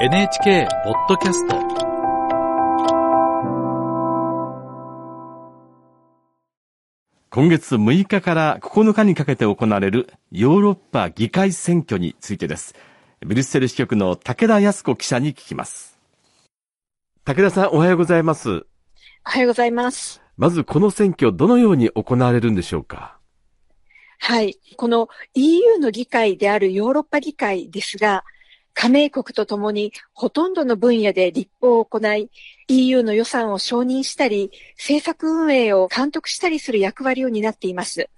NHK ポッドキャスト今月6日から9日にかけて行われるヨーロッパ議会選挙についてです。ブリュッセル支局の武田康子記者に聞きます。武田さんおはようございます。おはようございます。まずこの選挙どのように行われるんでしょうか？はい。この EU の議会であるヨーロッパ議会ですが、加盟国とともにほとんどの分野で立法を行い、EU の予算を承認したり、政策運営を監督したりする役割を担っています。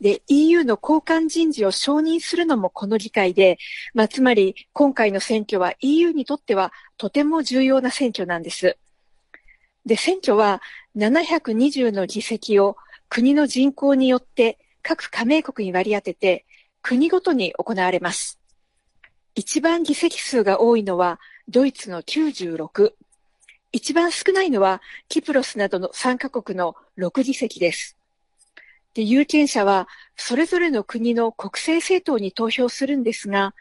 で、EU の交換人事を承認するのもこの議会で、まあ、つまり今回の選挙は EU にとってはとても重要な選挙なんです。で、選挙は720の議席を国の人口によって各加盟国に割り当てて国ごとに行われます。一番議席数が多いのはドイツの96。一番少ないのはキプロスなどの3カ国の6議席です。で、有権者はそれぞれの国の国政政党に投票するんですが、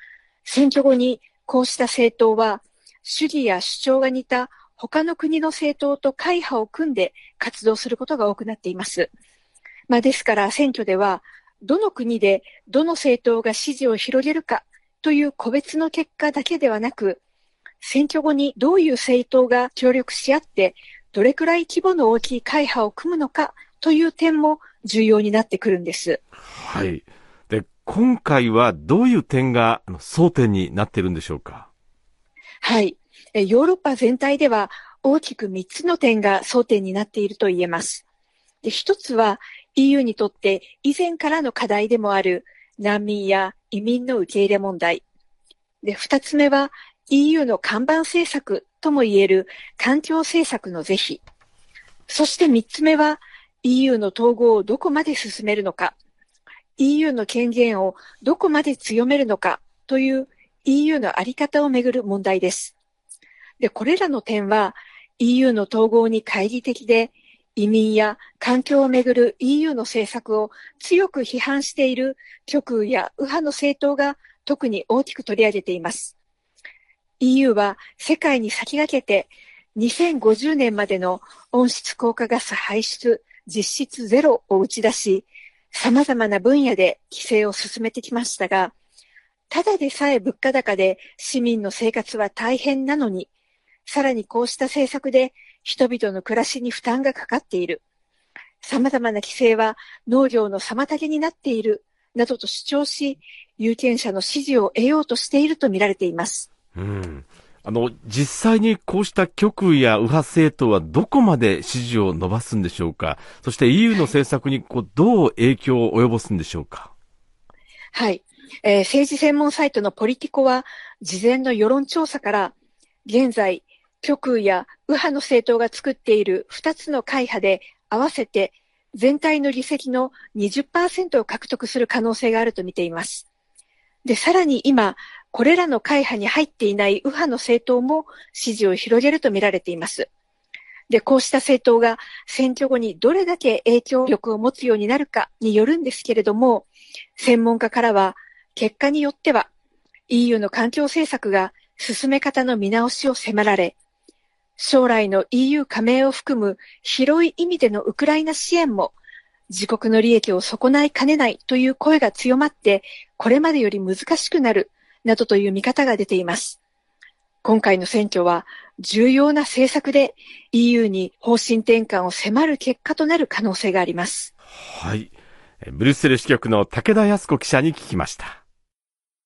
選挙後にこうした政党は主義や主張が似た他の国の政党と会派を組んで活動することが多くなっています。まあ、ですから選挙ではどの国でどの政党が支持を広げるかという個別の結果だけではなく、選挙後にどういう政党が協力し合ってどれくらい規模の大きい会派を組むのかという点も重要になってくるんです。はい。で、今回はどういう点が争点になっているんでしょうか？はい。えヨーロッパ全体では大きく3つの点が争点になっていると言えます。で一つは EU にとって以前からの課題でもある難民や移民の受け入れ問題。で、二つ目は EU の看板政策とも言える環境政策の是非。そして三つ目は EU の統合をどこまで進めるのか。EU の権限をどこまで強めるのかという EU のあり方をめぐる問題です。で、これらの点は EU の統合に懐疑的で移民や環境をめぐる EU の政策を強く批判している極右や右派の政党が特に大きく取り上げています。EU は世界に先駆けて2050年までの温室効果ガス排出実質ゼロを打ち出し、様々な分野で規制を進めてきましたが、ただでさえ物価高で市民の生活は大変なのに、さらにこうした政策で人々の暮らしに負担がかかっている。様々な規制は農業の妨げになっている。などと主張し、有権者の支持を得ようとしているとみられています。うん。あの、実際にこうした極右や右派政党はどこまで支持を伸ばすんでしょうか？そして EU の政策にこうどう影響を及ぼすんでしょうか？はい。えー政治専門サイトのポリティコは、事前の世論調査から、現在、極右や右派の政党が作っている2つの会派で合わせて全体の議席の20%を獲得する可能性があると見ています。で、さらに今、これらの会派に入っていない右派の政党も支持を広げると見られています。で、こうした政党が選挙後にどれだけ影響力を持つようになるかによるんですけれども、専門家からは、結果によっては EU の環境政策が進め方の見直しを迫られ、将来の EU 加盟を含む広い意味でのウクライナ支援も自国の利益を損ないかねないという声が強まって、これまでより難しくなるなどという見方が出ています。今回の選挙は重要な政策で EU に方針転換を迫る結果となる可能性があります。はい。ブリュッセル支局の武田康子記者に聞きました。